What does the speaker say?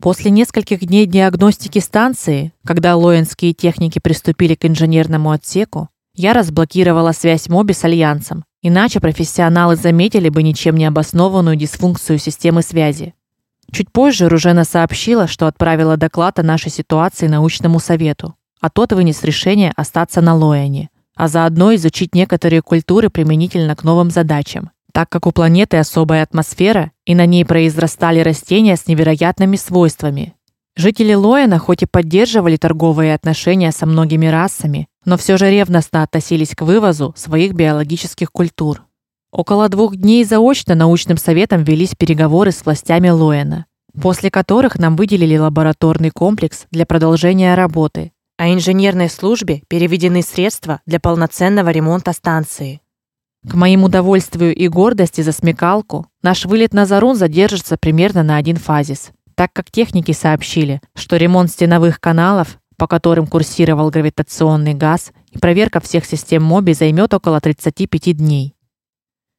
После нескольких дней диагностики станции, когда лоенские техники приступили к инженерному отсеку, я разблокировала связь Моби с альянсом. Иначе профессионалы заметили бы ничем не обоснованную дисфункцию системы связи. Чуть позже Ружена сообщила, что отправила доклад о нашей ситуации научному совету, а тот вынес решение остаться на Лоэне, а заодно изучить некоторые культуры применительно к новым задачам, так как у планеты особая атмосфера, и на ней произрастали растения с невероятными свойствами. Жители Лоэна хоть и поддерживали торговые отношения со многими расами, но все же ревностно относились к вывозу своих биологических культур. Около двух дней заочно научным советом велись переговоры с властями Лоэна, после которых нам выделили лабораторный комплекс для продолжения работы, а инженерной службе переведены средства для полноценного ремонта станции. К моему удовольствию и гордости за смекалку, наш вылет на Зарун задержится примерно на один фазис, так как техники сообщили, что ремонт стеновых каналов по которым курсировал гравитационный газ, и проверка всех систем Моби займет около 35 дней.